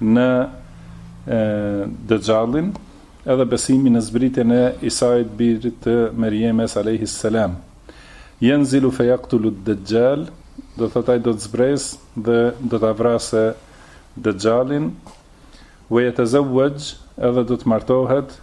në Dexhallin edhe besimi në zbritjen e Isait birit të Merjemes alejhis selam. Yanzilu fe yaqtulu Dexhal, domethënë ai do të zbresë dhe do ta vrasë Dexhallin. Ve yatazawwaj, edhe do të martohet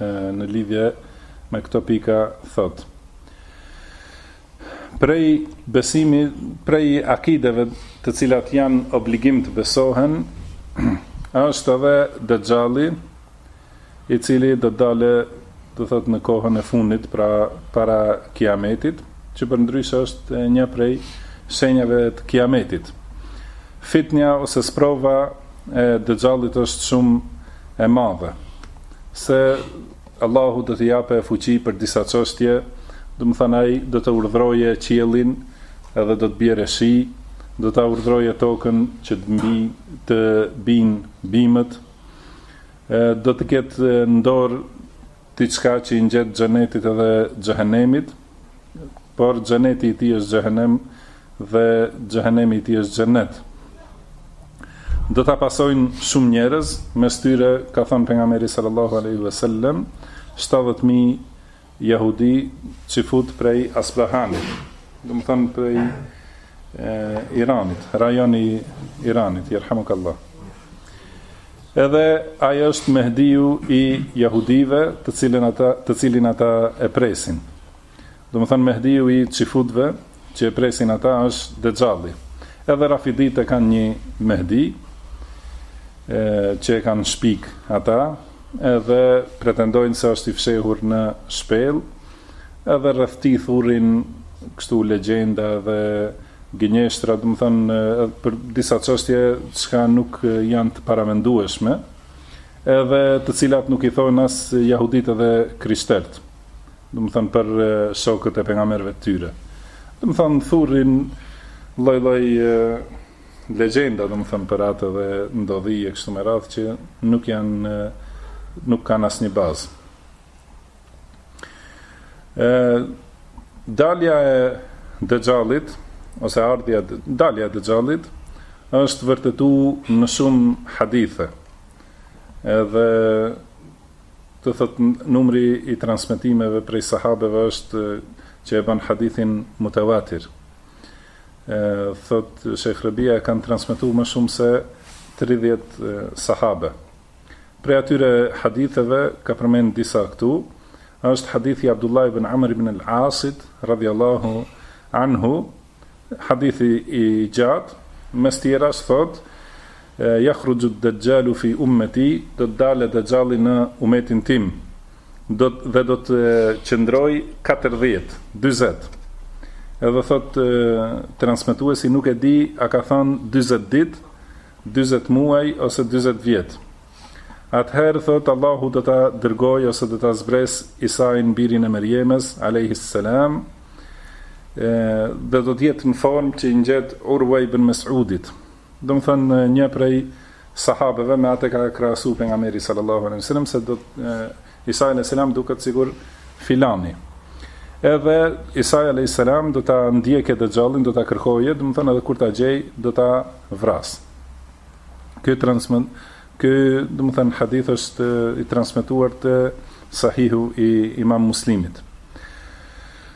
në lidhje me këto pika thotë prej besimit prej akideve të cilat janë obligim të besohen është edhe Dexhalli i cili do të dalë thotë në kohën e fundit pra para kiametit që përndryshe është një prej shenjave të Kijametit. Fitnja ose sprova e Dexhallit është shumë e madhe, se Allahu do t'i japë fuqi për disa çështje, domethënë ai do të urdhërojë qiellin edhe do të bjerë shi, do ta urdhërojë tokën që të mbi të mbijnë bimët, do të ketë në dorë Diçka që i ngjet xhenetit edhe xhehenemit, por xheneti i tij është xhehenem dhe xhehenemi i tij është xhenet. Do ta pasojnë shumë njerëz, mes tyre ka thënë pejgamberi sallallahu alaihi wasallam, 70000 jehudi çifut prej Asbahanit, domethënë prej e, Iranit, rajoni i Iranit, yerhamukallah. Edhe ai është Mehdiu i jahudive, të cilin ata, të cilin ata e presin. Domethënë Mehdiu i çifutëve që e presin ata është Dexhalli. Edhe Rafiditë e kanë një Mehdi e, që e kanë shpik ata, edhe pretendojnë se është i fshehur në shpellë, Edhe rreth tij thurrin kështu legjenda edhe gënjeshtra, domethënë për disa çështje çka nuk janë të paramendueshme, edhe të cilat nuk i thonë as jahuditë edhe krishterët, domethënë për shokët e pejgamberëve të tyre. Domethënë thurrin lloj-lloj legjenda, domethënë për atë dhe ndodhi e kështu me radhë që nuk janë nuk kanë asnjë bazë. E, dalja e Dexhallit, ose ardhja, dalja e Dexhallit, është vërtetu në shumë hadithe. Edhe do të thotë numri i transmetimeve prej sahabeve është që e bën hadithin mutawatir. Ë thotë Sheikh Rabia e kanë transmetu më shumë se 30 sahabe. Prej atyre haditheve ka përmend disa këtu, është hadithi i Abdullah ibn Amr ibn al-Asit radhiyallahu anhu, hadithi i gjatë, mes tjerash thotë yakhruju ad-dajjalu fi ummati, do të dalë dajjalli në umetin tim. Do të, dhe do të qëndrojë 40, 40. Edhe thotë transmetuesi nuk e di a ka thanë 40 ditë dyzet muaj ose dyzet vjet. Atëherë, thotë, Allahu do ta dërgojë ose do ta zbresë Isain, birin e Merjemes, alejhis selam, dhe do të jetë në formë që i ngjet Urwa ibn Mes'udit. Domethanë një prej sahabeve me atë ka krahasu pejgamberi sallallahu alejhi wasallam se do Isai alejhi selam duket sikur filani. Edhe Isai alejhi selam do ta ndjekë Dejjallin, do ta kërkojë, domethonë edhe kur ta gjejë, do ta vrasë. Ky transmet, ky domethonë hadith është i transmetuar te Sahihu i Imam Muslimit.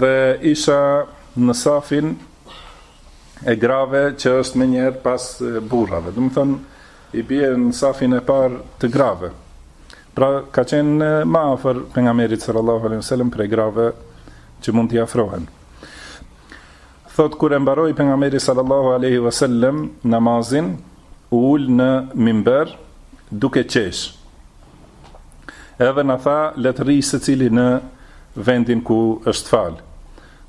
Dhe isha në safin e grave që është menjëherë pas burrave. Domethonë, i bie në safin e parë të grave. Pra, ka qenë më afër pejgamberit sallallahu alejhi wasallam prej grave që mund t'i afrohen. Thotë, kur e mbaroi pejgamberi sallallahu alejhi wasallam namazin, u ul në mimber duke qeshë. Edhe na tha le të rrijë secili në vendin ku është falë.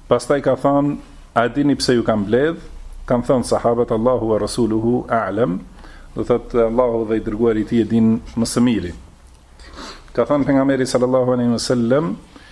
Pastaj ka thonë, a e dini pse ju kam mbledh? Kanë thonë sahabët Allahu wa rasuluhu a'lam, do të thotë Allahu dhe i dërguari i tij e dinë më së miri. Ka thonë pejgamberi sallallahu alaihi wasallam,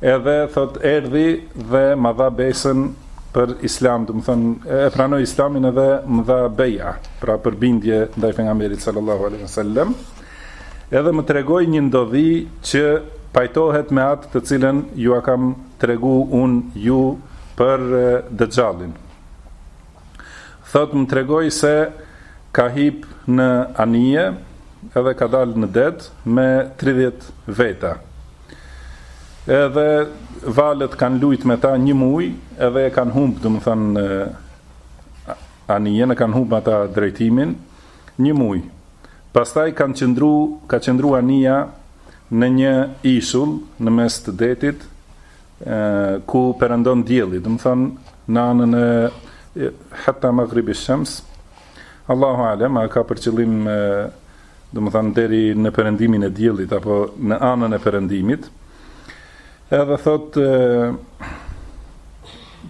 Edhe thotë erdhi dhe ma dha besën për Islam, domethonë e pranoi Islamin edhe më dha beja, pra për bindje ndaj pejgamberit sallallahu alaihi wasallam. Edhe më tregoi një ndodhi që pajtohet me atë të cilën jua kam tregu unë ju për dexhallin. Thotë më tregoi se ka hip në anije edhe ka dalë në det me 30 veta. Edhe valët kanë lujt me ta një muj, edhe e kanë humbë, domethonë, anijen e kanë humbë ata drejtimin, një muj. Pastaj kanë qëndru, ka qëndru anija në një ishull, në mes të detit, ku perëndon dielli, domethonë, në anën e hatta maghribi shems, Allahu alem, a ka për qëllim domethënë deri në perëndimin e diellit apo në anën e perëndimit. Edhe thotë,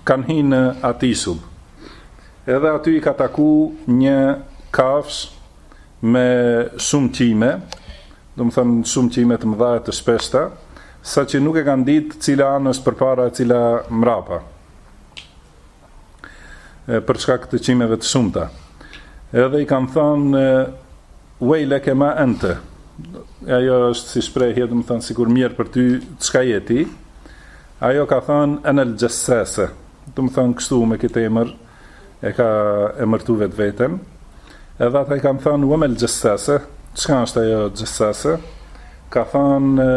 kanë hi në atë ishull. Edhe aty i ka taku një kafshë me shumë qime, domethënë shumë qime të mëdha e të shpeshta, saqë nuk e kanë ditë cila anë është përpara e cila mrapa. për shkak të qimeve të shumta. Edhe i kanë thënë uejleki ma enti. Ajo është si shprehje, domethënë sikur mjerë për ty, çka je ti? Ajo ka thënë enel xhessase. Domethënë kështu me këtë emër e ka emërtu vetveten. Edhe ata i kanë thënë, ue mel xhessase, çka është ajo xhessase? Ka thënë,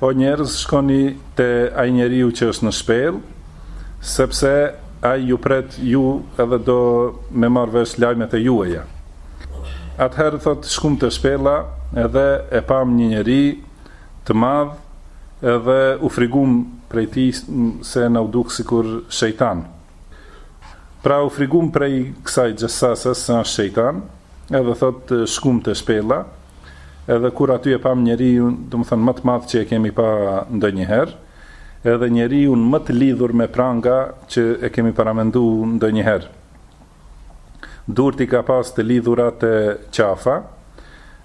o njerëz, shkoni te ai njeriu që është në shpellë, sepse ai ju pret ju edhe do me marrë vesh lajmet e juaja. Atëherë, thotë, shkum te shpella edhe e pam një njeri të madh edhe u frikum prej tij se na u duk sikur shejtan. Pra u frikum prej kësaj xhessases se është shejtan, edhe thotë shkum te shpella, edhe kur aty e pamë njeriun, domethënë më të madh që e kemi pa ndonjëherë, edhe njeriun më të lidhur me pranga që e kemi paramendu ndonjëherë. Durt i ka pas të lidhura te qafa,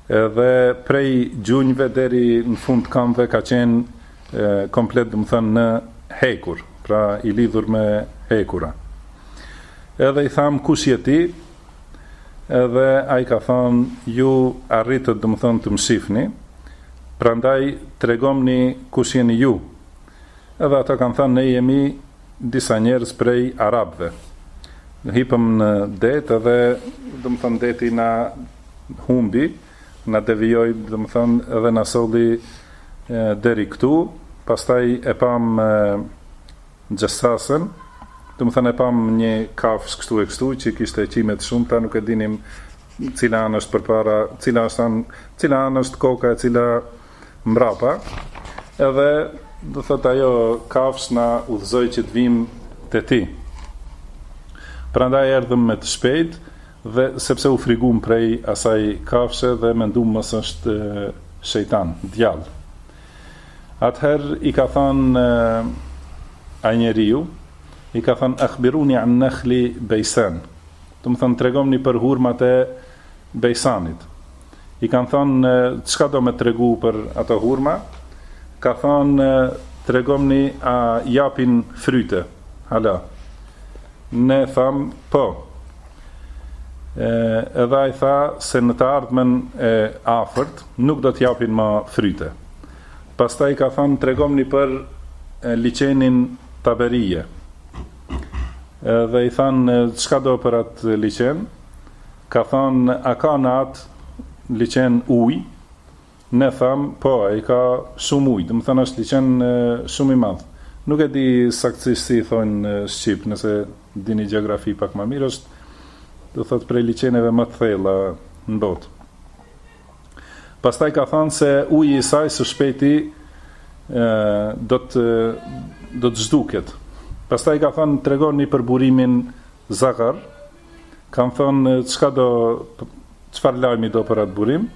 edhe prej gjunjve deri në fund të kamve ka qenë komplet domethënë në hekur, pra i lidhur me hekura. Edhe i thamë kush je ti? Edhe ai ka thënë ju arritët domethënë të më shifni, prandaj tregomni kush jeni ju. Edhe ata kanë thënë ne jemi disa njerëz prej arabëve. Hipëm në det edhe domethënë deti na humbi. Na devijoi, domethënë, edhe na solli deri këtu, pastaj e pamë Xhessasen, domethënë e pamë një kafshë kështu e kështu që kishte qime të shumta, nuk e dinim cila anë është përpara, cila është anë, cila anë është koka e cila mbrapa, edhe do thotë ajo kafshë na udhëzoi që të vijmë te ti. Prandaj erdhëm me të shpejt dhe sepse u frikum prej asaj kafshe dhe mendum mos është shejtan, djall. Atëherë i ka thënë ai njeriu, i ka thënë ahbiruni an nahli bejsan. Domethënë tregomni për hurmat e bejsanit. I kam thënë, çka do me tregu për ato hurma? Ka thënë, tregomni a japin fryte hala. Ne thamë, po. Edhe ai tha se në të ardhmen e afërt nuk do të japin më fryte. Pastaj ka thënë, tregomni për liqenin Taberie. Dhe i thanë, çka do për atë liqen? Ka thënë, A ka në atë liqen ujë? Ne thamë, Po, ai ka shumë ujë, domethënë është liqen shumë i madh. Nuk e di saktësisht si i thonë në shqip, nëse dini gjeografi pak më mirë, është do thotë prej liqeneve më të thella në botë. Pastaj ka thënë se uji i saj së shpejti do të do të zhduket. Pastaj ka thënë tregoni për burimin Zugar, Kam thënë çka do çfarë lajmi do për atë burim?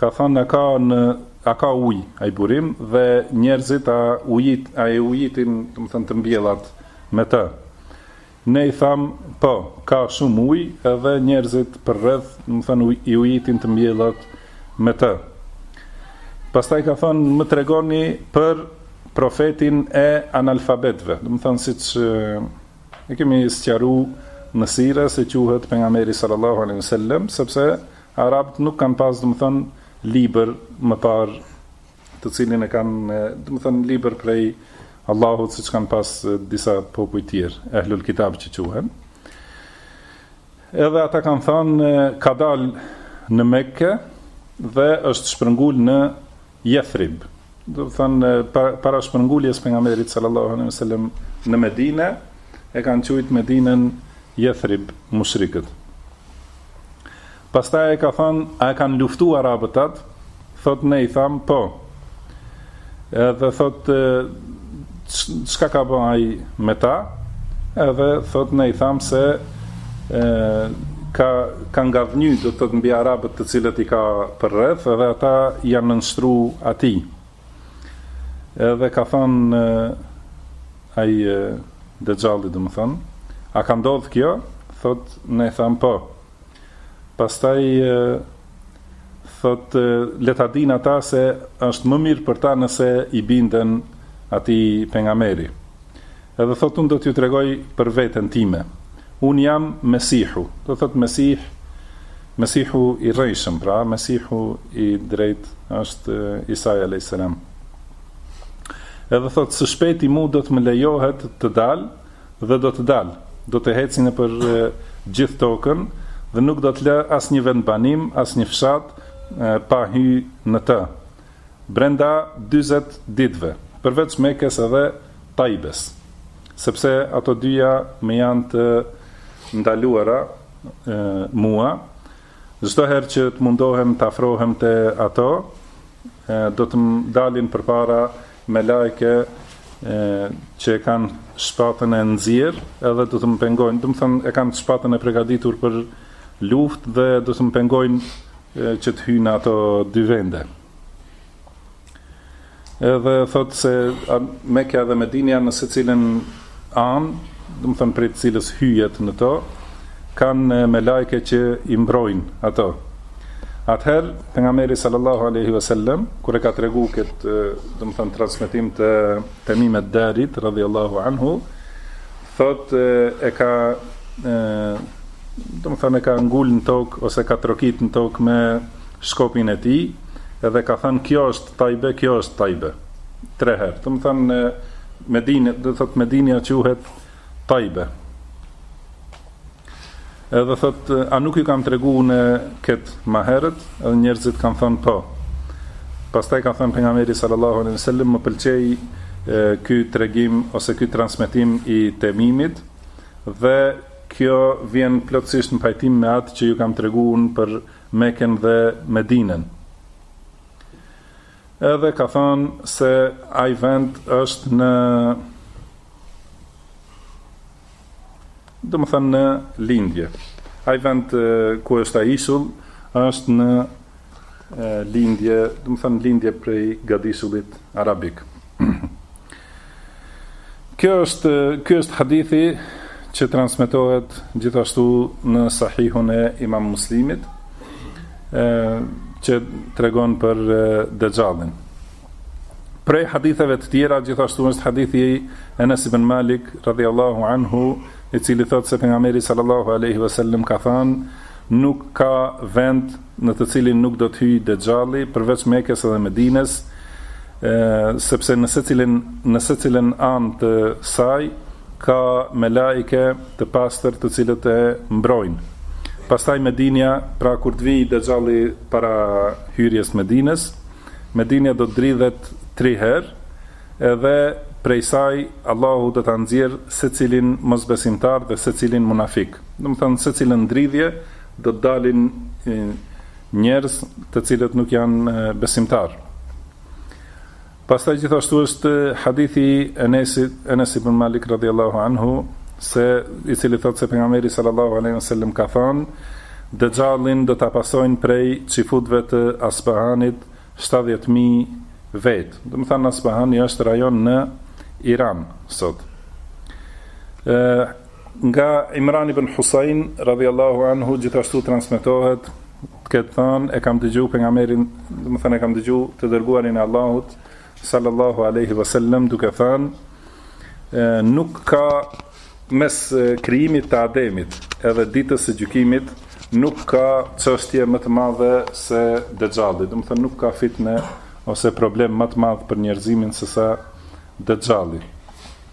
Ka thënë a ka në a ka ujë ai burim dhe njerëzit a ujit a e ujitin, domethënë të mbjellat me të. Ne i thamë, po, ka shumë ujë edhe njerëzit për rreth, domethënë i ujitin të mbjellat me të. Pastaj ka thënë më tregoni për profetin e analfabetëve, domethënë siç E kemi sqaru në sire se quhet Pejgamberi Sallallahu Alejhi Ve Sellem sepse Arabët nuk kanë pas domethënë libër më parë të cilin e kanë domethënë libër prej Allahut siç kanë pas disa popuj tjerë Ehlul Kitab që quhen edhe ata kanë thënë ka dalë në Mekë dhe është shpërngul në Jethrib, domethënë para shpërnguljes pejgamberit sallallahu alaihi wasallam në Medinë, e kanë quajt Medinën Jethrib mushrikët. Pastaj ai ka thënë, a e kanë luftuar arabët atë? Thotë ne i thamë, po. Edhe thotë çka ka bë ai me ta, edhe thotë ne i thamë se e, ka ka ngadhnjy do të thotë mbi arabët të cilët i ka përreth edhe ata janë nënshtru atij. Edhe ka thënë ai Dexhalli domethënë, a ka ndodh kjo? Thotë ne i thamë po. Pastaj Thotë le ta dinë ata se është më mirë për ta nëse i binden atij pejgamberi. Edhe thotë unë do t'ju tregoj për veten time. Unë jam Mesihu, do thotë Mesih, Mesihu i rrejshëm, pra Mesihu i drejtë është Isai alejhi selam. Edhe thotë së shpejti mu do të më lejohet të dal Dhe do të dalë, do të ec nëpër gjithë tokën, dhe nuk do të lë asnjë vend banim, asnjë fshat, pa hy në të, brenda dyzet ditëve, përveç Mekës edhe Tajbes, sepse ato dyja më janë të ndaluara mua, çdo herë që të mundohem të afrohem te ato, do të më dalin përpara, melajke e, që e kanë shpatën e nxjerrë edhe do të më pengojnë, domethënë e kanë shpatën e pregaditur për luftë dhe do të më pengojnë e, që të hyj në ato dy vende. Edhe thotë se Mekja dhe Medinja në secilën Anë, domethënë prej të cilës hyhet në to, kanë melajke që i mbrojnë ato. Atëherë, pejgamberi sallallahu alaihi wasallam, kur e ka treguar këtë, domethënë transmetim të Temim ed-Darit radhiyallahu anhu, thotë e ka domethënë e ka ngul në tokë ose ka trokit në tokë me shkopin e tij edhe ka thënë kjo është Tajbe, kjo është Tajbe tre herë. Domethënë Medinë, do të thotë Medinja quhet Tajbe. Edhe thotë, a nuk ju kam tregu unë këtë ma herët, edhe njerëzit kanë thënë po. Pastaj ka thënë pejgamberi sallallahu alaihi wasallam, më pëlqej ky tregim ose ky transmetim i Temimit, dhe kjo vjen plotësisht në pajtim me atë që ju kam tregu unë për Mekën dhe Medinën. Edhe ka thënë se ai vend është në domethënë në lindje. Ai vend ku është ai ishull është në lindje, domethënë lindje prej gadishullit arabik. Kjo është, ky është hadithi që transmetohet gjithashtu në Sahihun e imam Muslimit, e, që tregon për Dexhallin. Prej haditheve të tjera, gjithashtu është hadithi i Enes ibn Malik, radhi Allahu anhu, i cili thotë se pejgamberi sallallahu aleyhi ve sellem ka than, nuk ka vend në të cilin nuk do të hyjë Dexhalli, përveç Mekës edhe Medinës, sepse në secilin në secilën anë të saj ka melaike të pastër të cilët e mbrojnë. Pastaj Medinja, pra kur të vijë Dexhalli para hyrjes Medinës, Medinja do të dridhet tri herë, edhe prej saj Allahu do ta nxjerrë secilin mosbesimtar dhe secilin munafik. Domethënë secilën dridhje Do të dalin njerëz të cilët nuk janë besimtarë. Pastaj gjithashtu është hadithi i Enesit, Enes ibn Malik radhiyallahu anhu, se i cili thotë se pejgamberi sallallahu alaihi wasallam ka thënë, Dexhallin do ta pasojnë prej çifutëve të Asbahanit 70000 vet. Domethënë Asbahani është rajon në Iran sot. Ë Nga Imran ibn Husain, radhiyallahu anhu, gjithashtu transmetohet, të ketë thënë, e kam dëgju pejgamberin, domethënë e kam dëgju të dërguarin e Allahut, sallallahu aleyhi vësallem, duke thënë, nuk ka mes krijimit të Ademit edhe ditës së gjykimit nuk ka çështje më të madhe se Dexhalli. Domethënë nuk ka fitnë ose problem më të madh për njerëzimin se sa Dexhalli.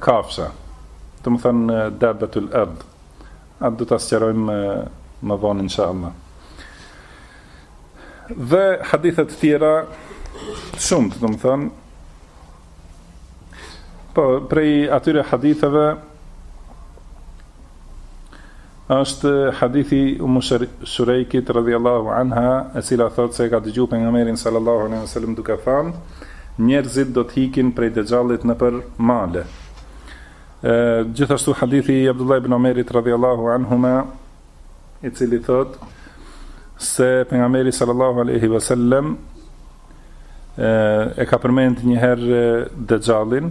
Kafsha, domethënë Dabbetul Erd. Atë do ta sqarojmë më vonë inshallah. Dhe hadithe të tjera shumë, domethënë po prej atyre haditheve Është hadithi Umu Shurejkit radhiyallahu anha, e cila thotë se e ka dëgjuar pejgamberin sallallahu alaihi wasallam duke thënë, njerëzit do të ikin prej dexhallit nëpër male. Ë gjithashtu hadithi i Abdullah ibn Omerit radhiyallahu anhuma, i cili thotë se pejgamberi sallallahu alaihi wasallam e ka përmend një herë dexhallin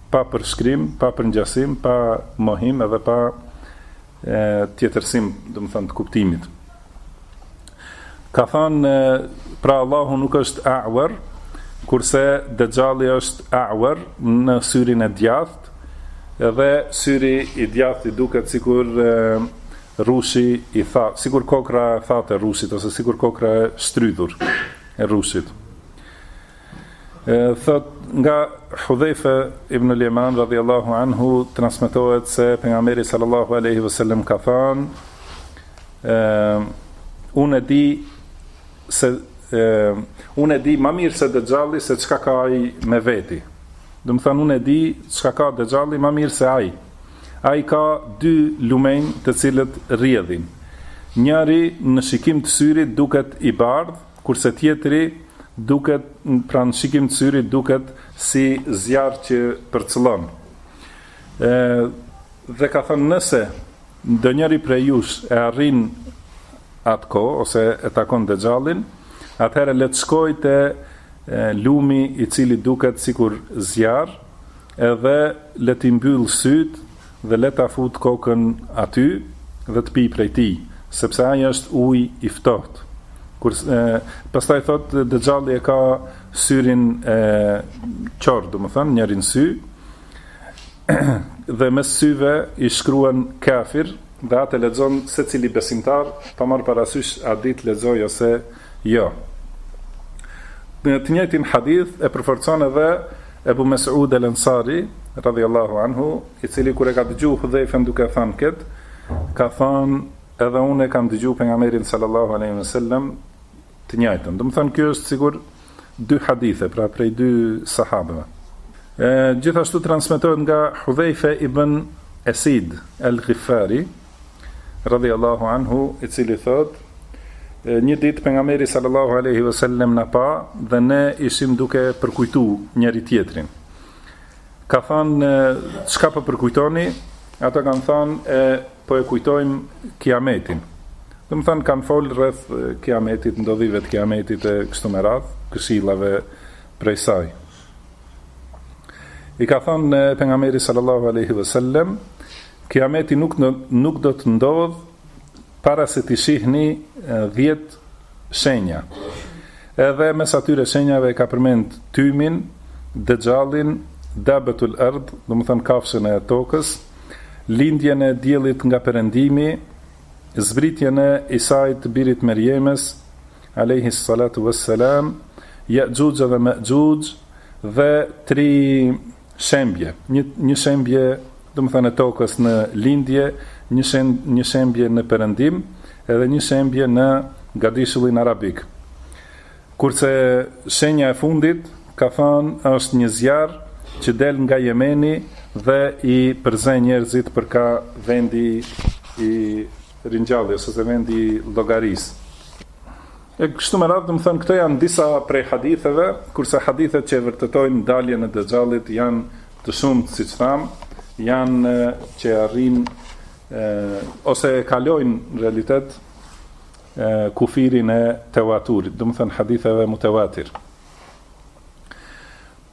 pa përshkrim, pa përngjasim, pa mohim edhe pa tjetërsim, domethënë të kuptimit. Ka thënë pra Allahu nuk është a'war, kurse Dexhalli është a'war në syrin e djathtë, edhe syri i djathtë i duket sikur rrushi i tha, sikur kokrra e thatë e rrushit ose sikur kokrra e shtrydhur e rrushit. thotë nga Hudhejfe ibnul Jeman radhiyallahu anhu transmetohet se pejgamberi sallallahu alaihi wasallam ka thënë unë e di se e, unë e di më mirë se dexhalli se çka ka ai me veti. Domethënë unë e di çka ka dexhalli më mirë se ai. Ai ka dy lumenj të cilët rrjedhin. Njëri në shikim të syrit duket i bardhë, Kurse tjetri duket, pra në shikim të syrit duket si zjarr që përcëllon. E, dhe ka thënë nëse ndonjëri prej jush e arrin atë kohë ose e takon Dexhallin, atëherë le të shkojë te lumi i cili duket sikur zjarr, edhe le t'i mbyll sytë dhe le ta futë kokën aty dhe të pijë prej tij, sepse ai është ujë i ftohtë. Kurse pastaj thotë Dexhalli e ka syrin qorr, domethënë njërin sy dhe mes syve i shkruan kafir dhe atë e lexon secili besimtar pa marrë parasysh a di të lexojë ose jo. Të njëjtin hadith e përforcon edhe Ebu Mes'ud el-Ensari, radhiyallahu anhu, i cili kur e ka dëgju Hudhejfen duke thënë kët, ka thënë, edhe unë e kam dëgju pejgamberin sallallahu alaihi wasallam të njëjtën. Domethënë kjo është sikur dy hadithe, pra prej dy sahabeve. E, gjithashtu transmetohet nga Hudhejfe ibn Esid el-Ghifari, radhiyallahu anhu, i cili thotë, Një ditë pejgamberi sallallahu alaihi wasallam na pa dhe ne ishim duke përkujtu njëri tjetrin. Ka thënë, çka po përkujtoni? Ata kanë thënë, e po e kujtojmë Kiametin. Domethënë kanë fol rreth Kiametit, ndodhive të Kiametit e kështu me radhë, këshillave prej saj. I ka thënë pejgamberi sallallahu alaihi wasallam, Kiameti nuk do nuk do të ndodhë para se t'i shihni dhjetë shenja. Edhe mes atyre shenjave e ka përmend tymin, Dexhallin, Dabbetul Ard, domethënë kafshën e tokës, lindjen e diellit nga perëndimi, zbritjen e Isait birit të Merjemes, alejhi salatu ves selam, Je'xhuxh dhe Me'xhuxh dhe tri Shembje, një, një shembje, domethënë e tokës në lindje, një, shem, një shembje në perëndim, edhe një shembje në gadishullin arabik. Kurse shenja e fundit, ka thënë, është një zjarr që del nga Jemeni dhe i përzë njerëzit për ka vendi i ringjalljes, ose vendi i llogarisë. E kështu me radhë, domethënë këto janë disa prej haditheve, kurse hadithet që e vërtetojnë daljen e Dexhallit janë të shumtë, siç thamë, janë që e arrijnë, ose e kalojnë në realitet e, kufirin e tewaturit, domethënë haditheve mutewatir.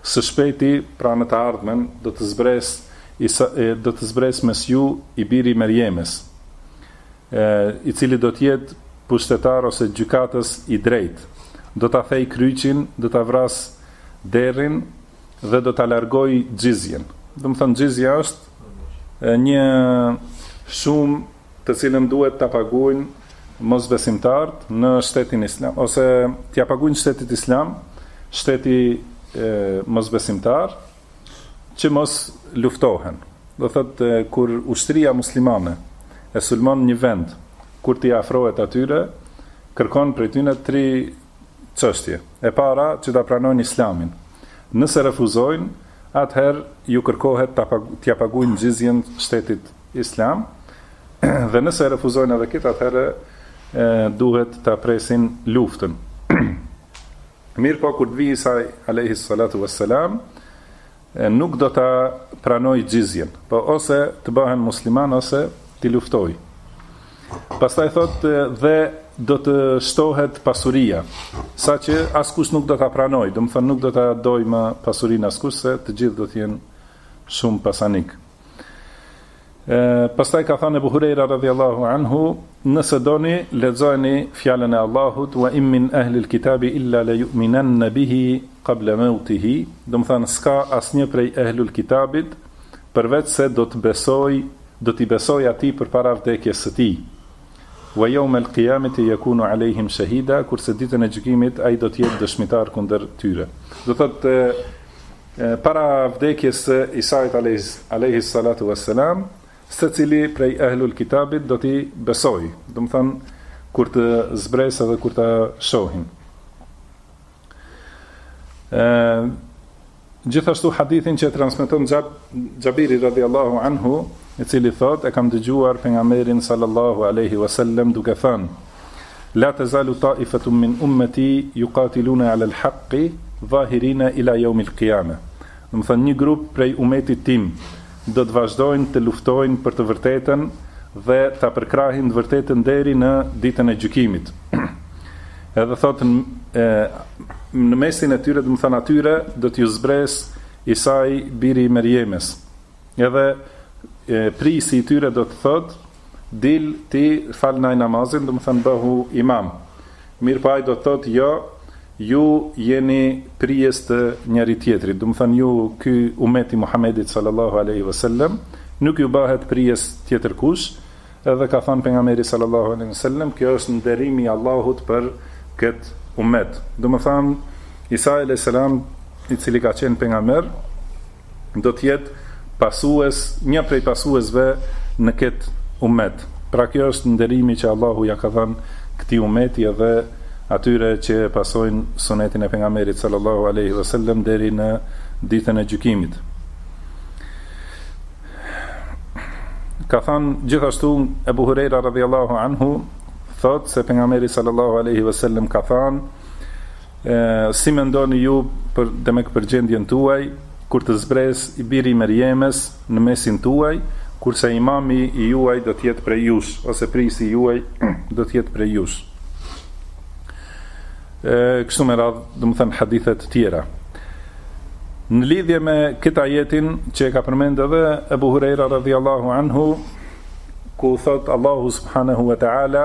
Së shpejti, pra në të ardhmen, do të zbresë, e, do të zbresë mes ju i biri i Merjemes, e, i cili do të jetë pushtetar ose gjykatës i drejtë. Do ta thyejë kryqin, do ta vrasë derrin dhe do ta largojë xhizjen. Domethënë xhizja është e, një shumë të cilën duhet ta paguajnë mosbesimtarët në shtetin islam ose t'ia paguajnë shtetit islam shteti mosbesimtar që mos luftohen do thotë kur ushtria muslimane e sulmon një vend kur t'i afrohet atyre kërkon prej tyre tri çështje e para që ta pranojnë islamin nëse refuzojnë atëherë ju kërkohet t'ia paguajnë xhizjen shtetit Islam dhe nëse e refuzojnë edhe këtë atëherë duhet ta presin luftën. Mirëpo kur të vijë Isa alayhi salatu wassalam nuk do ta pranojë xhizjen, po ose të bëhen muslimanë ose t'i luftojë. Pastaj thotë dhe do të shtohet pasuria, saqë askush nuk do ta pranojë, domethënë nuk do ta dojë më pasurinë askush se të gjithë do të jenë shumë pasanikë. Pastaj ka thënë Abu Huraira radhiyallahu anhu, nëse doni lexojeni fjalën e Allahut wa in min ahli al-kitab illa la yu'minanna bihi qabla mawtihi, domethënë s'ka asnjë prej ehlul kitabit përveçse do të besojë, do t'i besojë atij përpara vdekjes së tij. Wa yawm al-qiyamati yakunu alayhim shahida, kurse ditën e gjykimit ai do të jetë dëshmitar kundër tyre. Do thotë Para vdekjes së Isait alejhi salatu ves selam, secili prej Ehlul Kitabit do t'i besojë, domethënë kur të zbresë dhe kur ta shohin. Ë Gjithashtu hadithin që e transmeton Xhab, Xhabiri radhiyallahu anhu, i cili thotë e kam dëgjuar pejgamberin sallallahu alaihi wasallam duke thënë La tezalu taifetun min ummeti yuqatiluna ala al-haqqi zahirina ila yawm al-qiyama. Domethënë një grup prej umetit tim do të vazhdojnë të luftojnë për të vërtetën dhe ta përkrahin të vërtetën deri në ditën e gjykimit. Edhe thotë në mesin e tyre, domethënë atyre do t'ju zbresë Isai biri i Merjemes. Edhe prijësi i tyre do t'i thotë, dil ti falna namazin, domethënë bëhu imam. Mirëpo ai do të thotë, jo, ju jeni prijës të njëri tjetrit, domethënë ju ky umeti i Muhamedit sallallahu alaihi wasallam nuk ju bëhet prijës tjetër kush, edhe ka thënë pejgamberi sallallahu alaihi wasallam, kjo është nderim i Allahut për këtë umet. Domethënë Isa alaihi salam i cili ka qenë pejgamber, do të jetë pasues një prej pasuesve në ket umet pra kjo është nderimi që Allahu ja ka dhanë këtij umeti edhe atyre që e pasojnë sunetin e pejgamberit sallallahu alejhi ve selem deri në ditën e gjykimit ka thanë gjithashtu Ebu Hurejra radhiyallahu anhu thotë se pejgamberi sallallahu alejhi ve selem ka thanë Si mendoni ju për demek për gjendjen tuaj kur të zbresë i biri i Merjemes në mesin tuaj kurse imami i juaj do të jetë prej jush ose prisi i juaj do të jetë prej jush e kështu me radhë domethënë hadithe të tjera në lidhje me këtë ajetin që e ka përmendë edhe Ebu Hurera radhiyallahu anhu ku thotë Allahu subhanahu wa taala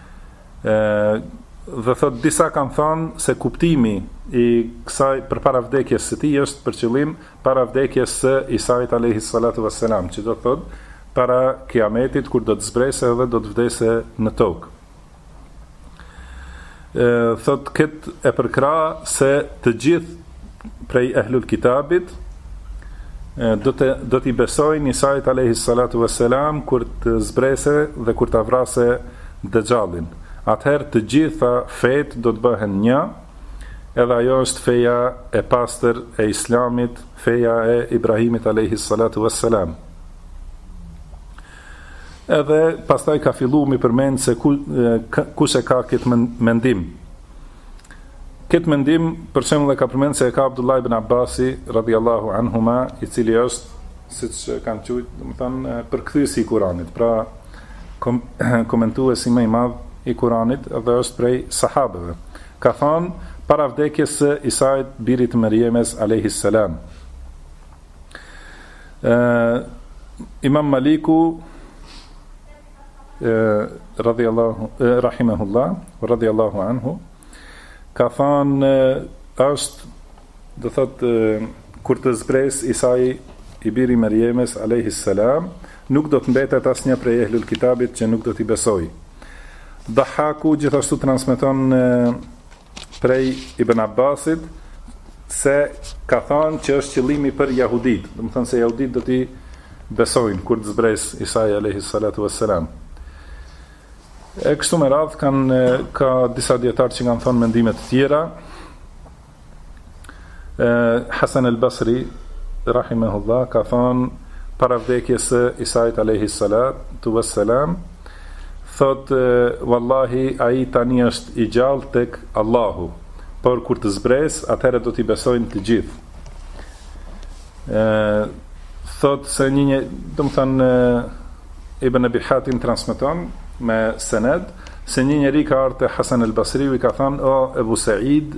Dhe thotë disa kanë thënë se kuptimi i kësaj për para vdekjes së tij është për qëllim para vdekjes së Isait alejhi salatu vesselam, që do thotë para Kiametit kur do të zbrese dhe do të vdese në tokë. Thotë këtë e përkrah se të gjithë prej ehlul kitabit, do të do t'i besojnë Isait alayhi salatu vesselam kur të zbrese dhe kur ta vrase Dexhallin. Atëherë të gjitha fejtë do të bëhen një, edhe ajo është feja e pastër e Islamit, feja e Ibrahimit alayhi salatu vesselam. Edhe pastaj ka fillu mi përmend se ku kush e ka këtë mendim. Këtë mendim për shembull e ka përmend se e ka Abdullah ibn Abbasi radhiyallahu anhuma, i cili është siç kanë qujt, domethanë përkthyesi i Kuranit, pra kom, komentuesi ma i madh i Kuranit dhe është prej sahabeve. Ka thanë para vdekjes së Isait birit të Merjemes alayhi salam. Imam Maliku radhiyallahu rahimahullah radhiyallahu anhu ka thanë është do thot kur të zbres Isai i biri Merjemes alayhi salam nuk do të mbetet asnja prej ehlul kitabit që nuk do t'i besojë Dahaku gjithashtu transmeton prej Ibn Abbasit se ka thanë që është qëllimi për jahudit, domethonë se jahudit do t'i besojnë kur të zbres Isai alayhi salatu wassalam. E kështu me radhë kanë ka disa dijetarë që kanë thënë mendime të tjera. Hasan el Basri rahimehullah ka thënë para vdekjes së Isait alayhi salatu wassalam thot wallahi ai tani është i gjallë tek Allahu por kur të zbres atëherë do t'i besojnë të gjithë ë thot se një një domethënë Ibn Abi Hatim transmeton me sened se një njeri ka ardhur te Hasan el Basriu i ka thënë o Ebu Said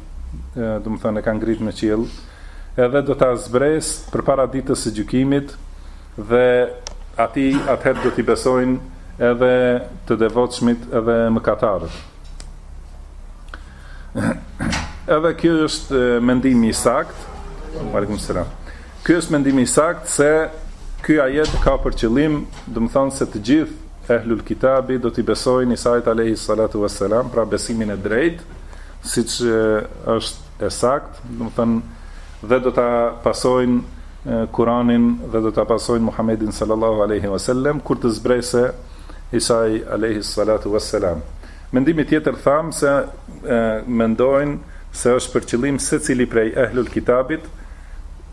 domethënë e ka ngrit në qiell, edhe do ta zbresë përpara ditës së gjykimit dhe atij atëherë do t'i besojnë edhe të devotshmit edhe mëkatarët. Edhe kjo është mendimi i saktë. Aleikum selam. Ky është mendimi i saktë se ky ajet ka për qëllim, domethënë se të gjithë ehlul kitabi do t'i besojnë Isait alayhi salatu wassalam, pra besimin e drejtë, siç është e saktë, domethënë dhe do ta pasojnë Kur'anin dhe do ta pasojnë Muhamedin sallallahu alejhi ve sellem kur të zbresë Isai alejhi salatu ve selam. Mendimi tjetër thamë se mendojnë se është për qëllim secili prej Ehlul Kitabit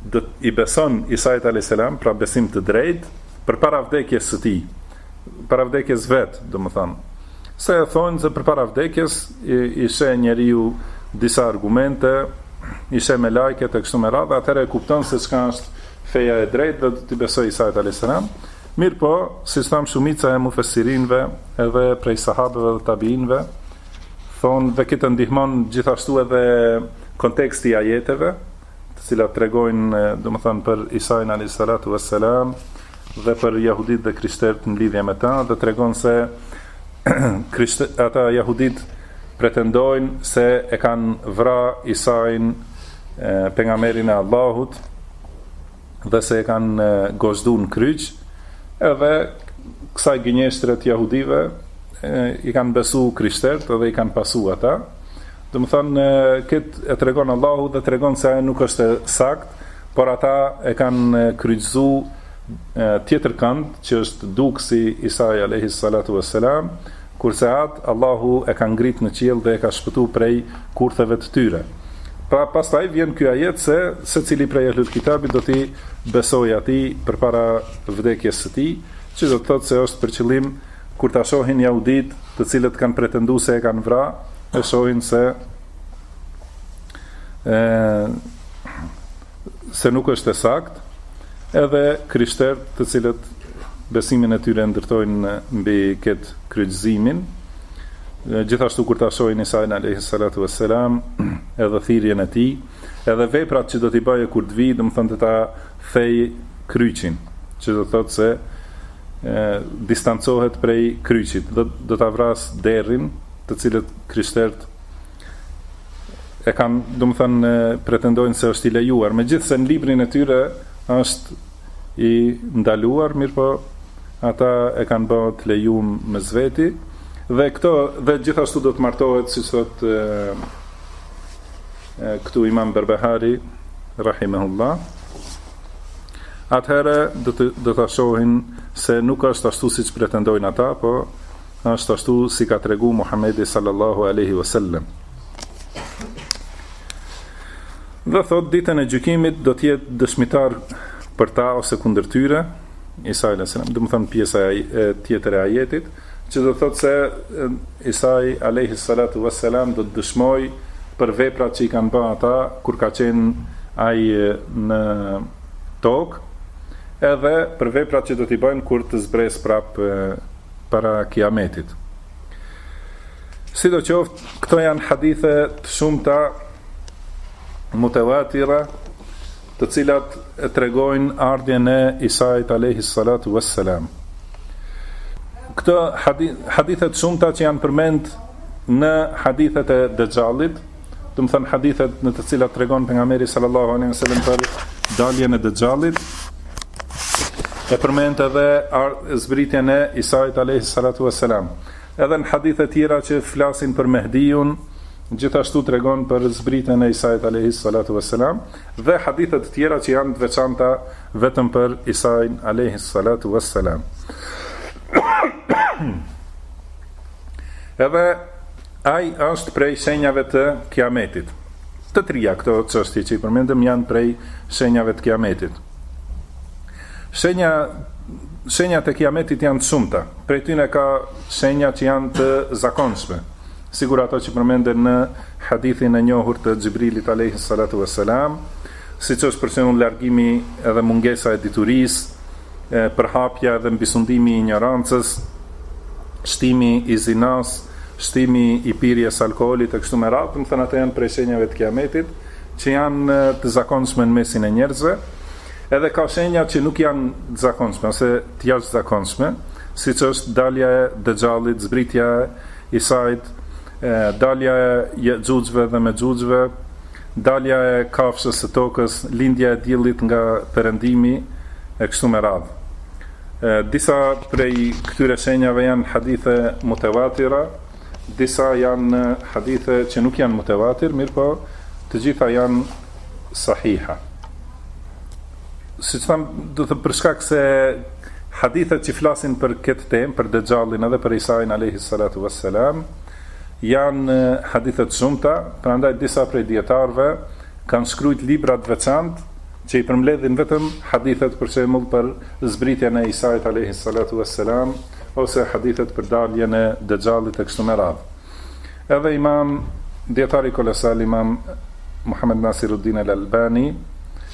do i beson Isait alejhi selam, pra besim të drejtë, përpara vdekjes së tij. para vdekjes vet, domethënë. Se e thonë se përpara vdekjes i, i sheh njeriu disa argumente, i sheh melaiket e kështu me radhë, atëherë e kupton se çka është feja e drejtë dhe do t'i besojë Isait alayhis salam. Mirëpo, siç thamë shumica e mufesirinve, edhe prej sahabeve dhe tabiinve, thonë dhe këtë ndihmon gjithashtu edhe konteksti i ajeteve, të cilat tregojnë, domethënë për Isain alayhis salatu was salam dhe për jahudit dhe krishterët në lidhje me ta, dhe tregon se ata jahudit pretendojnë se e kanë vra Isain pejgamberin e Allahut dhe se e kanë gozhdu në kryq, edhe kësaj gënjeshtre të jahudive i kanë besu krishtert dhe i kanë pasu ata. Domethënë, këtë e tregon Allahu dhe tregon se ajo nuk është e sakt, por ata e kanë kryqëzu tjetër kënd, që është dukë si Isai alejhi salatu Veselam, Kurse atë, Allahu e ka ngritë në qiell dhe e ka shpëtu prej kurtheve të tyre. Pra, pastaj vjen ky ajet se secili prej Ehlul Kitabit do t'i besojë atij përpara vdekjes së tij, që do të thotë se është për qëllim kur ta shohin jahuditë të cilët kanë pretendu se e kanë vra, e shohin se se nuk është e saktë, edhe krishterët të cilët besimin e tyre e ndërtojnë mbi këtë kryqëzimin, gjithashtu kur ta shohin Isain alayhi salatu wassalam, edhe thirrjen e tij, edhe veprat që do t'i bëjë kur të vijë, domethënë do ta thej kryqin, që do të thotë se distancohet prej kryqit dhe do ta vras derrin, të cilët krishterët e kanë, domethënë, pretendojnë se është i lejuar, megjithëse në librin e tyre është i ndaluar, mirëpo ata e kanë bë të lejum me vetveti dhe këto dhe gjithashtu do të martohet siç thotë këtu Imam Berbehari rahimehullah. Atëherë do të do ta shohin se nuk është ashtu siç pretendojnë ata, po Është ashtu siç ka tregu Muhammedi sallallahu aleyhi vësallem. Dhe thot, ditën e gjykimit do të jetë dëshmitar për ta ose kundër tyre, Isai alejhi selam, domethënë pjesa e tjetër e ajetit, që do thot se Isai aleyhi sallatu vësallam do të dëshmoj për veprat që i kanë bë ata, kur ka qenë ai në tokë, edhe për veprat që do t'i bëjnë kur të zbresë prapë para Kiametit. Sidoqoftë, këto janë hadithe të shumta mutevatire, të cilat e tregojnë ardhjen e Isait alayhi salatu wassalam. Këto hadithe të shumta që janë përmend në hadithet e Dexhallit, domethënë hadithet në të cilat tregon pejgamberi sallallahu alejhi wasallam për daljen e Dexhallit e përmend edhe zbritjen e Isait alayhi salatu wasalam. Edhe në hadithe të tjera që flasin për Mehdiun, gjithashtu tregon për zbritjen e Isait alayhi salatu wasalam dhe hadithe të tjera që janë të veçanta vetëm për Isain alayhi salatu wasalam. edhe Ai është prej shenjave të Kiametit. Të tria këto çështje që i përmendëm janë prej shenjave të Kiametit. Shenja shenjat e Kiametit janë të shumta. Prej tyne ka shenja që janë të zakonshme, sikur ato që përmenden në hadithin e njohur të Xhibrilit alayhi salatu vesselam, siç është për shembull largimi edhe mungesa e diturisë, përhapja edhe mbisundimi i injorancës, shtimi i zinasë, shtimi i pirjes së alkoholit e kështu me radhë, domethënë ato janë prej shenjave të Kiametit, që janë të zakonshme në mesin e njerëzve. Edhe ka shenja që nuk janë të zakonshme ose të jashtëzakonshme, siç është dalja e Dexhallit, zbritja e Isait, dalja e Jexhuxhëve dhe Mexhuxhëve, Dalja e kafshës së tokës, lindja e diellit nga perëndimi e kështu me radhë. Disa prej këtyre shenjave janë hadithe mutevatira, disa janë hadithe që nuk janë mutevatir, mirëpo të gjitha janë sahiha. Siç thamë, domethënë për shkak se hadithet që flasin për këtë temë, për Dexhallin edhe për Isain alejhi salatu ue selam, Janë hadithe të shumta, prandaj disa prej dijetarëve kanë shkrujt libra të veçantë që i përmbledhin vetëm hadithet për shembull për zbritjen e Isait alejhi salatu ue selam ose hadithet për daljen e Dexhallit e kështu me radhë. Edhe imam, dijetari kolosal imam Muhamed Nasiruddin el Albani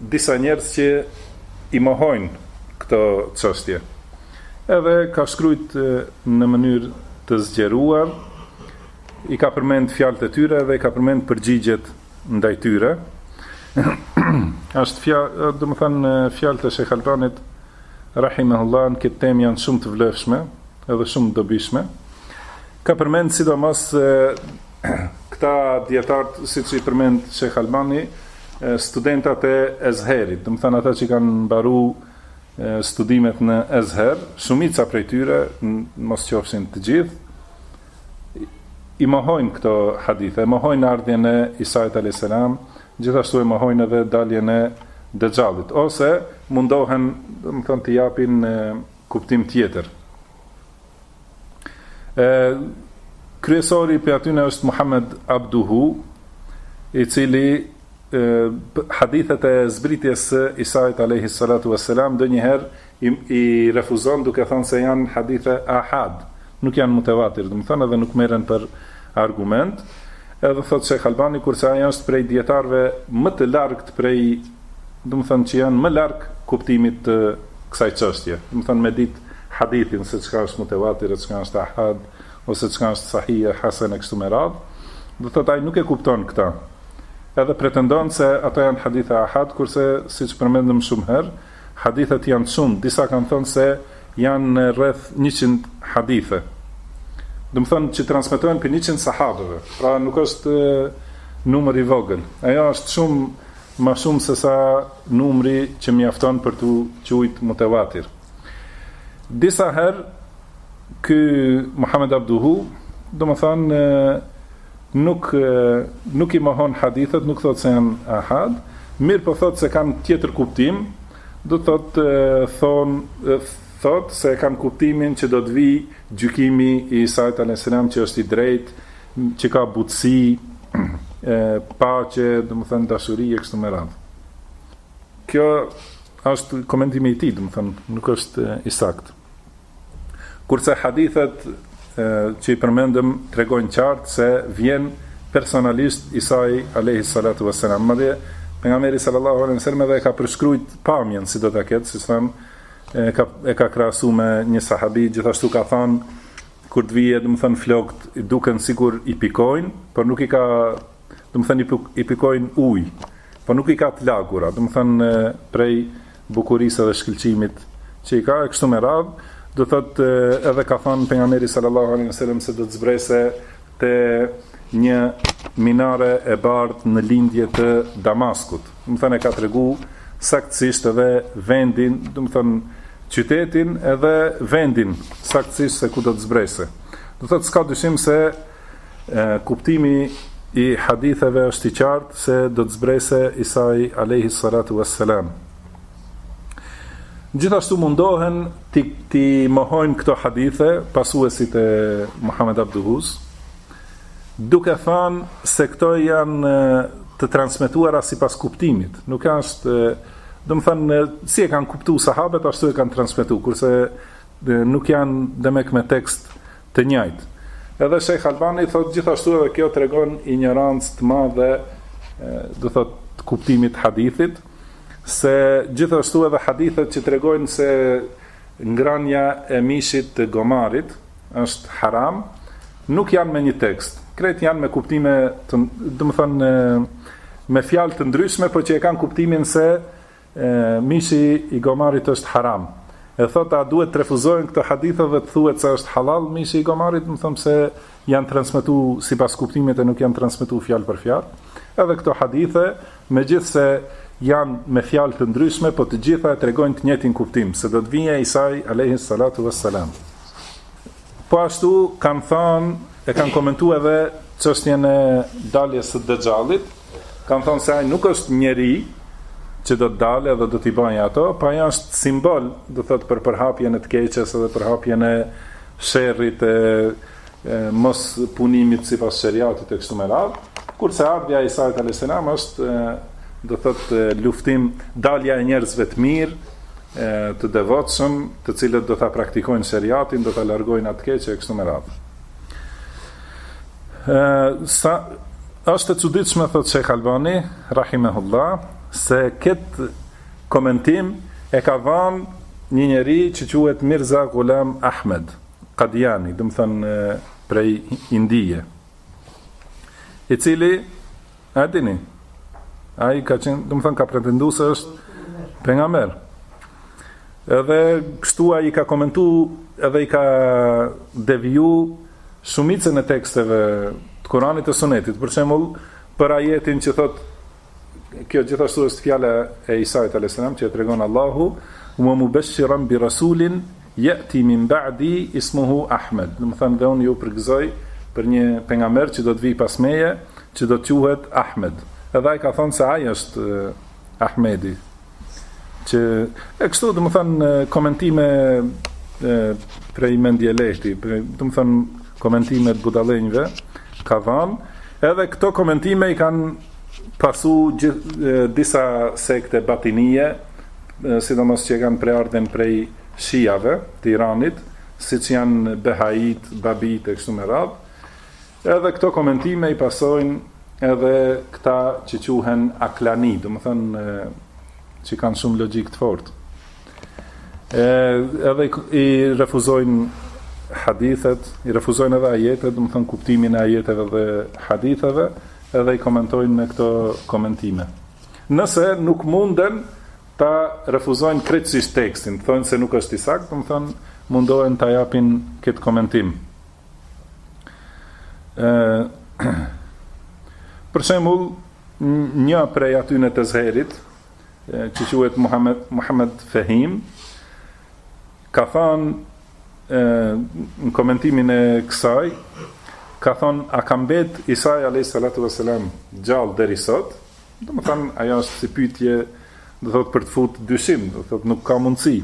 disa njerëz që i mohojnë këto çështje edhe ka shkrujt në mënyrë të zgjeruar i ka përmend fjalët e tyre dhe i ka përmend përgjigjet ndaj tyre është fjalë domethënë fjalët e Shejh Albanit rahimehullah në këtë temë janë shumë të vlefshme edhe shumë të dobishme Ka përmend sidomos se këta dijetarët, siç i përmend Shejh Albani, studentat e Ezherit, domethënë ata që kanë mbaruar studimet në Ezher, shumica prej tyre, mos qofshin të gjithë, i mohojnë këto hadithe, e mohojnë ardhjen e Isait alejhi selam. Gjithashtu e mohojnë edhe daljen e Dexhallit, ose mundohen, domethënë, të japin kuptim tjetër. E, kryesori prej atyne është Muhammed Abduhu, i cili e, hadithet e zbritjes së Isait alejhi salatu ue selam, ndonjëherë i, i refuzon duke thënë se janë hadithe ahad, nuk janë mutevatir, domethënë edhe nuk merren për argument, edhe thotë Shejh Albani kurse ai është prej dijetarëve më të largët prej, domethënë që janë më larg kuptimit të kësaj çështje. Domethënë me dit hadithin se çka është mutevatir e çka është ahad ose çka është sahih e hasen e kështu me radhë, do të thotë ai nuk e kupton këtë. Edhe pretendon se ato janë hadithe ahad, kurse siç përmendëm shumë herë, hadithet janë shumë, disa kanë thënë se janë në rreth 100 hadithe. Domethënë që transmetohen prej 100 sahabeve. Pra nuk është numër i vogël. Ajo është shumë më shumë se sa numri që mjafton për t'u quajt mutevatir. Disa herë, ky Muhammed Abduhu, domethanë, nuk, nuk i mohon hadithet, nuk thotë se janë ahad, mirëpo thotë se kanë tjetër kuptim, do thotë, thonë, thotë se kanë kuptimin që do të vi gjykimi i Isait a.s. që është i drejt, që ka butësi, paqe, domethënë dashuri e kështu me radhë. Kjo Është komentimi i tij, domethënë nuk është i saktë. Kurse hadithet e, që i përmendëm tregojnë qartë se vjen personalisht Isai alayhi salatu wassalam. Madje pejgamberi sallallahu alaihi wasallam edhe e ka përshkruajt pamjen si do ta ketë, siç thënë e ka e ka krahasuar me një sahabi, gjithashtu ka thënë kur të vijë, domethënë flokët i duken sikur i pikojnë, por nuk i ka domethënë i pikojnë ujë, po nuk i ka të lagura, domethënë prej bukurisë dhe shkëlqimit që i ka e kështu me radhë, do thot edhe ka thënë pejgamberi sallallahu alaihi wasallam se do të zbrese te një minare e bardhë në lindje të Damaskut. Domethënë ka tregu saktësisht edhe vendin, domethënë qytetin edhe vendin saktësisht se ku do të zbrese. Do thot s'ka dyshim se Kuptimi i haditheve është i qartë se do të zbrese Isai alayhi salatu wassalam. Gjithashtu mundohen t'i t'i mohojnë këto hadithe pasuesit e Muhammed Abduhus, duke thënë se këto janë të transmetuara sipas kuptimit. Nuk është, domethënë si e kanë kuptu sahabët ashtu e kanë transmetu, kurse nuk janë demek me tekst Të njëjtë. Edhe Shejh Albani thotë gjithashtu edhe kjo tregon injorancë të madhe do thotë të kuptimit të hadithit, se gjithashtu edhe hadithet që tregojnë se ngranja e mishit të gomarit është haram, nuk janë me një tekst. Krejt janë me kuptime të, domethënë me fjalë të ndryshme, por që e kanë kuptimin se Mishi i gomarit është haram. E thotë a duhet të refuzohen këto hadithe dhe të thuhet se është hallall mishi i gomarit, meqenëse janë transmetu sipas kuptimit e nuk janë transmetu fjalë për fjalë. Edhe këto hadithe, megjithëse janë me fjalë të ndryshme, po të gjitha e tregojnë të njëjtin kuptim, se do të vijë Isai alayhi salatu wassalam. Po ashtu kanë thënë, e kanë komentuar edhe çështjen e daljes së Dexhallit, kanë thënë se ai nuk është njeri që do të dalë dhe do t'i bëjë ato, po ai është simbol, do thotë për përhapjen e të keqes dhe përhapjen e sherrit e mos punimit sipas sheriatit e kështu me radhë, kurse ardhja e Isait alayhis salam është do thotë luftim, dalja e njerëzve të mirë, E, të devotshëm, të cilët do ta praktikojnë sheriatin, do ta largojnë atë të keqe e kështu me radhë. E, sa është e çuditshme thotë Sheikh Albani, rahimehullah, se këtë komentim e ka dhënë një njeri që quhet Mirza Ghulam Ahmed, Qadiani, domethënë prej Indie, i cili A e dini? Ai ka qenë, domethënë ka pretenduar se është pejgamber. Edhe kështu ai ka komentu, edhe i ka deviju shumicën e teksteve të Kuranit e Sunetit, për shembull, për ajetin që thotë kjo gjithashtu është fjala e Isait alayhis salam që e tregon Allahu, "Wa mubashiran bi rasulin Ya'ti min ba'di ismuhu Ahmed, domethënë edhe unë ju përgëzoj për një pejgamber që do të vijë pas meje, që do të quhet Ahmed. Edhe ai ka thënë se ai është Ahmedi. Që kështu domethënë komentime prej mendjelehti, domethënë komentime të budallenjve ka dhënë, edhe këto komentime i kanë pasu gjithë disa sekte batinije, sidomos që e kanë prejardhjen prej shiave të Iranit, siç janë behaitë, babitë e kështu me radhë. Edhe këto komentime i pasojnë edhe këta që quhen aklani, domethënë që kanë shumë logjikë të fortë. E, edhe i refuzojnë hadithet, i refuzojnë edhe ajetet, domethënë kuptimin e ajeteve dhe haditheve, edhe i komentojnë me këto komentime. Nëse nuk munden ta refuzojnë krejtësisht tekstin, thonë se nuk është i saktë, domethënë mundohen ta japin këtë komentim. Ë Për shembull, një prej atyne të Ez'herit, që quhet Muhammed, Muhammed Fehim, ka thonë, në komentimin e kësaj, ka thonë, a ka mbet Isai a.s. gjallë deri sot, Domethënë, ajo është si pyetje, do thotë për të fut dyshim, do thotë nuk ka mundësi.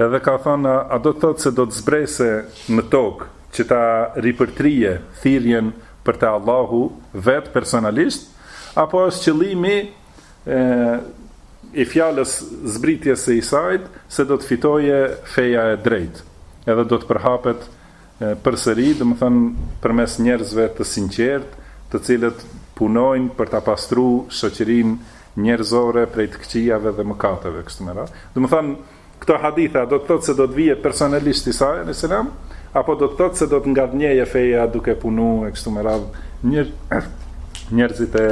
Edhe ka thënë, a, a do të thotë se do të zbrese në tokë që ta ripërtrije thirrjen për te Allahu vetë personalisht, apo është qëllimi e, i fjalës zbritjes së Isait se do të fitoje feja e drejtë, edhe do të përhapet përsëri, domethënë përmes njerëzve të sinqertë, të cilët punojnë për ta pastruar shoqërinë njerëzore prej të këqijave dhe mëkateve, kështu me radhë. Domethënë, këto hadithe, a do të thotë se do të vijë personalisht Isa, alejhi selam, apo do të thotë se do të ngadhënjejë feja duke punuar e kështu me radhë, njer, njerëzit e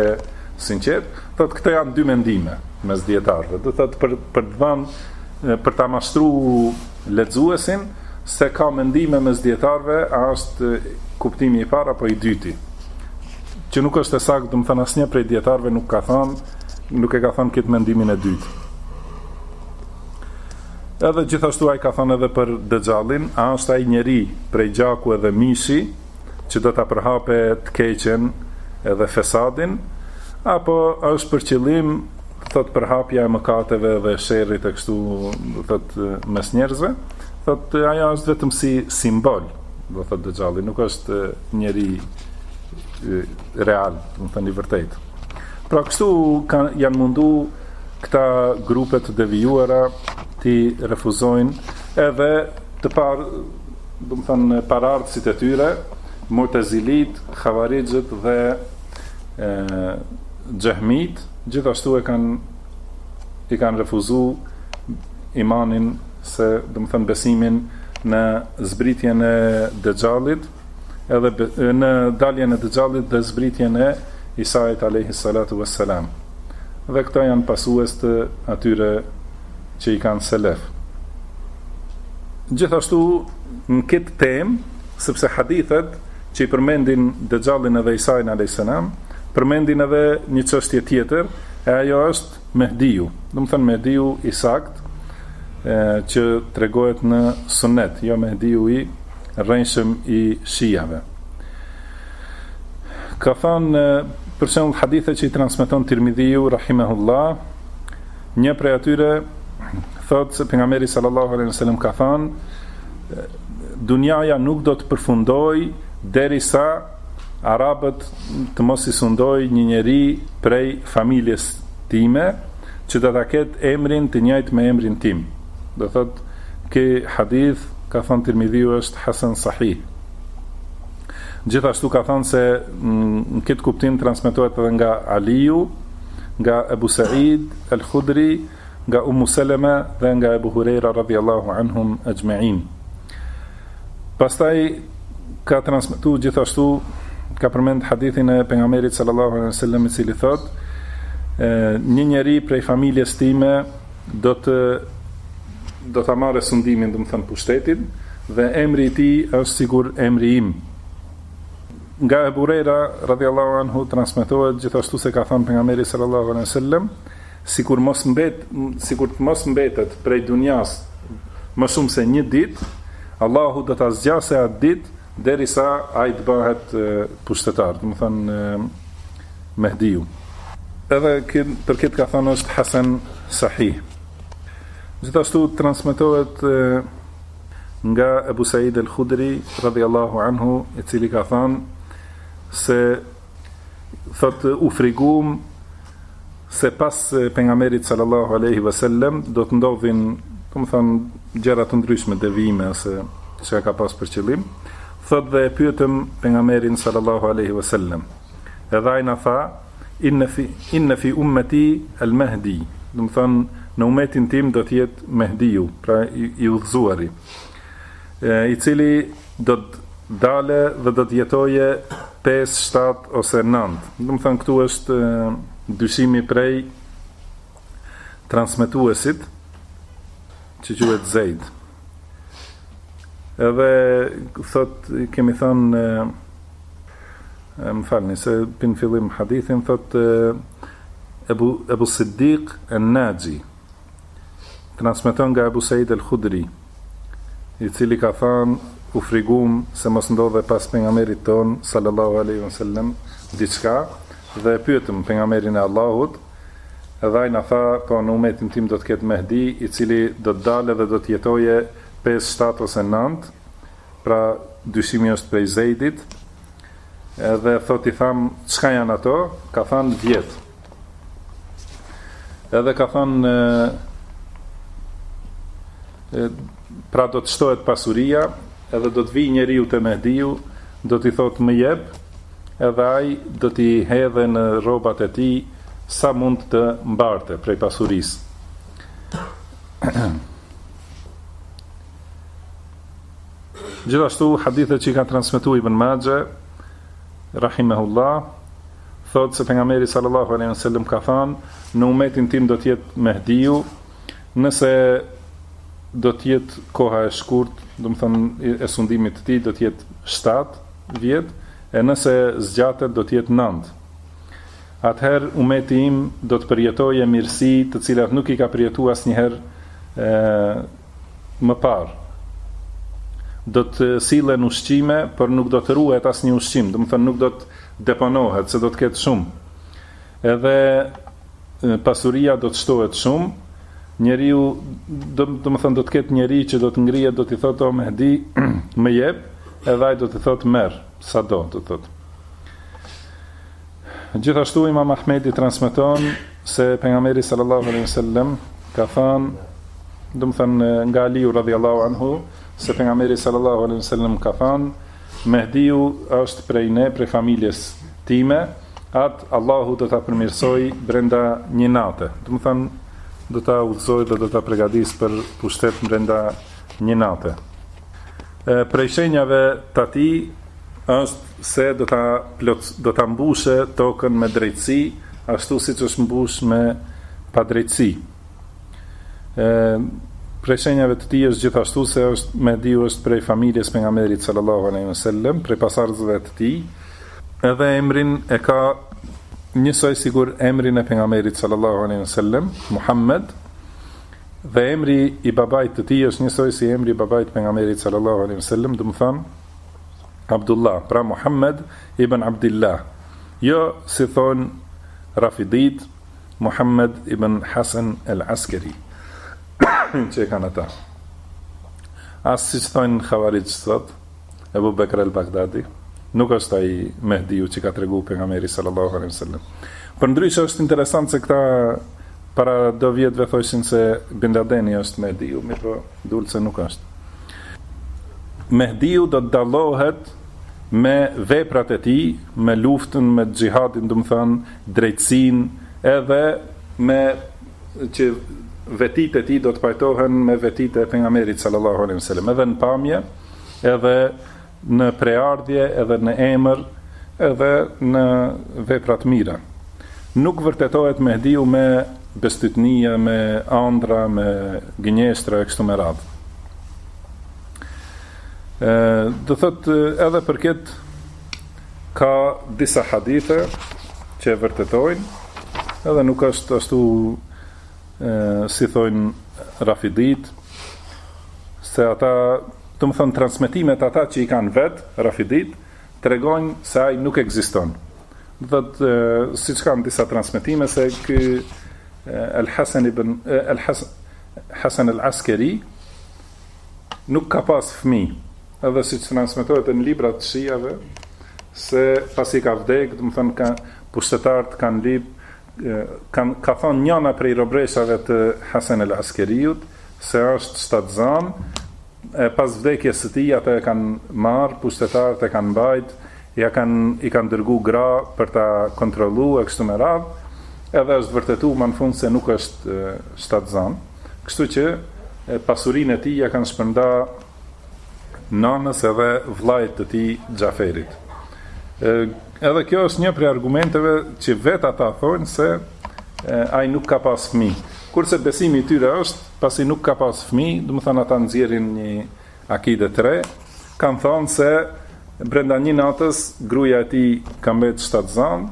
sinqertë, thotë këto janë dy mendime mes dijetarëve. Domethënë për për të dhënë për ta mashtruar lexuesin se ka mendime mes dijetarëve a është kuptimi i parë apo i dyti që nuk është e saktë, domethënë asnjë prej dijetarëve nuk ka thënë, nuk e ka thënë këtë mendimin e dytë. Edhe gjithashtu ai ka thënë edhe për Dexhallin, a është ai njeri prej gjaku edhe mishi, që do ta përhapë të keqen dhe fesadin, apo është për qëllim thotë përhapja e mëkateve dhe sherrit e kështu thotë mes njerëzve, thotë ajo është vetëm si simbol, do thotë Dexhalli, nuk është njeri real, domethënë i vërtetë. Pra kështu kanë janë mundu këta grupe të devijuara t'i refuzojnë edhe të parë Domethënë paraardhësit e tyre, Mu'tezilitë, Havarixhët dhe Xehmitë, gjithashtu e kanë i kanë refuzuar imanin se domethënë besimin në zbritjen e Dexhallit edhe në daljen e Dexhallit dhe zbritjen e Isait alejhi salatu ves selam. Dhe këto janë pasues të atyre që i kanë selef. Gjithashtu në këtë temë, sepse hadithet që i përmendin Dexhallin edhe Isain alejhi selam përmendin edhe një çështje tjetër, e ajo është Mehdiu. Domethënë Mehdiu i saktë, e, që tregohet në sunet, jo Mehdiu i rrenshëm i shijave. Ka thënë, për shembull hadithet që i transmeton Tirmidhiu, Rahimehullah, Një prej atyre thotë se pejgamberi sallallahu alejhi wasallam ka thënë dunjaja nuk do të përfundojë derisa arabët të mos i sundojë një njeri prej familjes time që do ta ketë emrin të njëjtë me emrin tim. Do thotë ky hadith ka thënë Tirmidhiu është hasan sahih. Gjithashtu ka thënë se në këtë kuptim transmetohet edhe nga Aliu nga Ebu Sa'id al-Khudri, nga Ummu Seleme dhe nga Ebu Hurejra radhiyallahu anhum ajma'in. Pastaj ka transmetuar gjithashtu ka përmend hadithin e pejgamberit sallallahu alaihi wasallam i cili thot një njeri prej familjes time do të do ta marrë sundimin, domethënë pushtetin dhe emri i tij është sikur emri im. Nga Ebu Hurejra, radhiyallahu anhu, transmetohet gjithashtu se ka thënë Pejgamberi sallallahu alejhi ve sellem, Sikur mos mbet, sikur të mos mbetet prej dunjas më shumë se një ditë, Allahu do ta zgjasë atë ditë derisa ai të bëhet pushtetar, domethënë Mehdiu. Edhe ky për këtë ka thënë është hasan sahih. Gjithashtu transmetohet Nga Ebu Said El Khudri, radhiyallahu anhu, i cili ka thënë se thotë u frigum se pas pejgamberit sallallahu alaihi wasallam do të ndodhin, domethënë gjëra të ndryshme devijime ose çka ka pas për qëllim. Thotë dhe e pyetëm pejgamberin sallallahu alaihi wasallam, Edhe ai na tha, Inne fi, inne fi ummeti el Mehdi, domethënë, në umetin tim do të jetë Mehdiu, pra i, i udhëzuari, e, i cili do të dale dhe do të jetoje 5, 7 ose 9. Domethënë këtu është dyshimi prej transmetuesit që quhet Zeid. Edhe thot i kemi thënë më falni se prej n'fillim hadithin thot Ebu Ebu Siddiq an-Naji transmeton nga Ebu Said al-Khudri i cili ka thënë u frigum se mos ndodhe pas pejgamberit ton sallallahu alaihi wasallam diçka dhe e pyetëm pejgamberin e Allahut Edhe ai na tha, Po, në umetin tim do të ketë Mehdi, i cili do të dalë dhe do të jetojë pesë, shtatë ose nëntë, pra dyshimi është prej Zejdit. Edhe thotë i tham, çka janë ato? Ka thënë vjet. Edhe ka thënë pra do të shtohet pasuria, edhe do të vijë njeriu te Mehdiu, do t'i thotë më jep, edhe ai do t'i hedhe në rrobat e tij sa mund të mbarte prej pasurisë. Gjithashtu hadithet që i ka transmetuar Ibn Majah rahimahullah thotë se pejgamberi sallallahu alaihi wasallam ka thënë në umetin tim do të jetë Mehdiu nëse do të jetë koha e shkurt, domethënë e sundimit të tij do të jetë 7 Vjet, e nëse zgjatet do të jetë nant. Atëherë umeti im do të përjetojë mirësi të cilat nuk i ka përjetu asnjëherë më parë. Do të sillen ushqime, por nuk do të ruhet asnjë ushqim, domethonë nuk do të deponohet, se do të ketë shumë. Edhe pasuria do të shtohet shumë, njeriu domethonë do të ketë njeri që do të ngrihet, do t'i thotë o Mehdi, më jep, Edhe ai do të thotë merr, sa do, domethënë. Gjithashtu Imam Ahmedi transmeton se pejgamberi sallallahu alaihi wasallam ka thënë domethënë nga Aliu radhiyallahu anhu se pejgamberi sallallahu alaihi wasallam ka thënë Mehdiu është prej ne, prej familjes time, atë Allahu do ta përmirësojë brenda një nate. Domethënë do ta udhëzojë dhe do ta përgatisë për pushtet brenda një nate. E prej shenjave të atij është se do ta plot do ta mbushë tokën me drejtësi, ashtu siç është mbush me padrejtësi. E prej shenjave të tij është gjithashtu se është Mehdiu është prej familjes pejgamberit sallallahu alaihi wasallam, prej pasardhësve të tij. Edhe emrin e ka njësoj sikur emrin e pejgamberit sallallahu alaihi wasallam, Muhammed. Dhe emri i babait të tij është njësoj si emri i babait të Pejgamberit sallallahu alejhi ve sellem, domethanë Abdullah, pra Muhammed ibn Abdillah, jo si thonë Rafidhitë, Muhammed ibn Hasan el-Askeri, që e kanë ata. As siç thonë khavarixht sot. Ebu Bekr el Baghdadi, nuk është ai Mehdiu që ka tregu Pejgamberi sallallahu alejhi ve sellem. Përndryshe është interesant se këta para do vjetëve thoshin se Bin Ladeni është Mehdiu, mirëpo dul se nuk është. Mehdiu do të dallohet me veprat e tij, me luftën, me xhihadin, domethanë drejtësinë, edhe me që vetitë e tij do të pajtohen me vetitë e Pejgamberit sallallahu alejhi ve sellem, edhe në pamje, edhe në prejardhje, edhe në emër, edhe në vepra të mira. Nuk vërtetohet Mehdiu me bestytnia, me andrra, me gënjeshtra e kështu me radhë. Ë, do thotë edhe për këtë Ka disa hadithe që e vërtetojnë, edhe nuk është ashtu e, si thojnë rafiditë, se ata, domethonë, transmetimet ata që i kanë vetë rafiditë, tregojnë se ai nuk ekziston. Dhe të, siç kanë disa transmetime, se kë El Hasan ibn, El Hasan, Hasan El Askeri, nuk ka pas fmi, Edhe siç transmetohet në librat të shijave, se pasi ka vdek, domethënë, ka, pushtetarët kanë lyp, kan, ka thonë njëna prej robreshave të Hasan el Askeriut, se është shtatzan, e pas vdekjes së tij, ata e kanë marrë, pushtetarët e kanë mbajt, ia kanë, i kanë dërgu gra për ta kontrolu e kështu me radhë, edhe është vërtetu më në fund se nuk është shtatzan, kështu që pasurinë e tij ia kanë shpërnda nanës edhe vllait të tij Xhaferit. Ë edhe kjo është një prej argumenteve që vetë ata thonë se ai nuk ka pas fëmijë. Kurse besimi i tyre është, pasi nuk ka pas fëmijë, domethënë ata nxjerrin një akide të re, kanë thonë se brenda një natës gruaja e tij ka mbet shtatzan,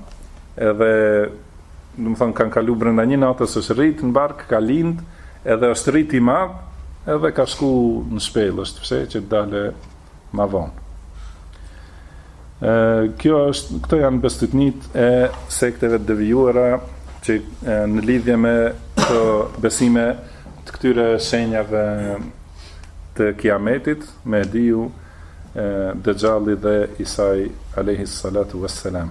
edhe Domethënë kanë kalu brenda një natës është rrit në bark ka lind edhe është rrit i madh edhe ka shku në shpellë është fsheh që të dale ma vonë kjo është, këto janë bestytnitë e sekteve të devijuara që në lidhje me këto besime të këtyre shenjave të kiametit Mehdiu, Dexhalli dhe Isai alayhi salatu wassalam.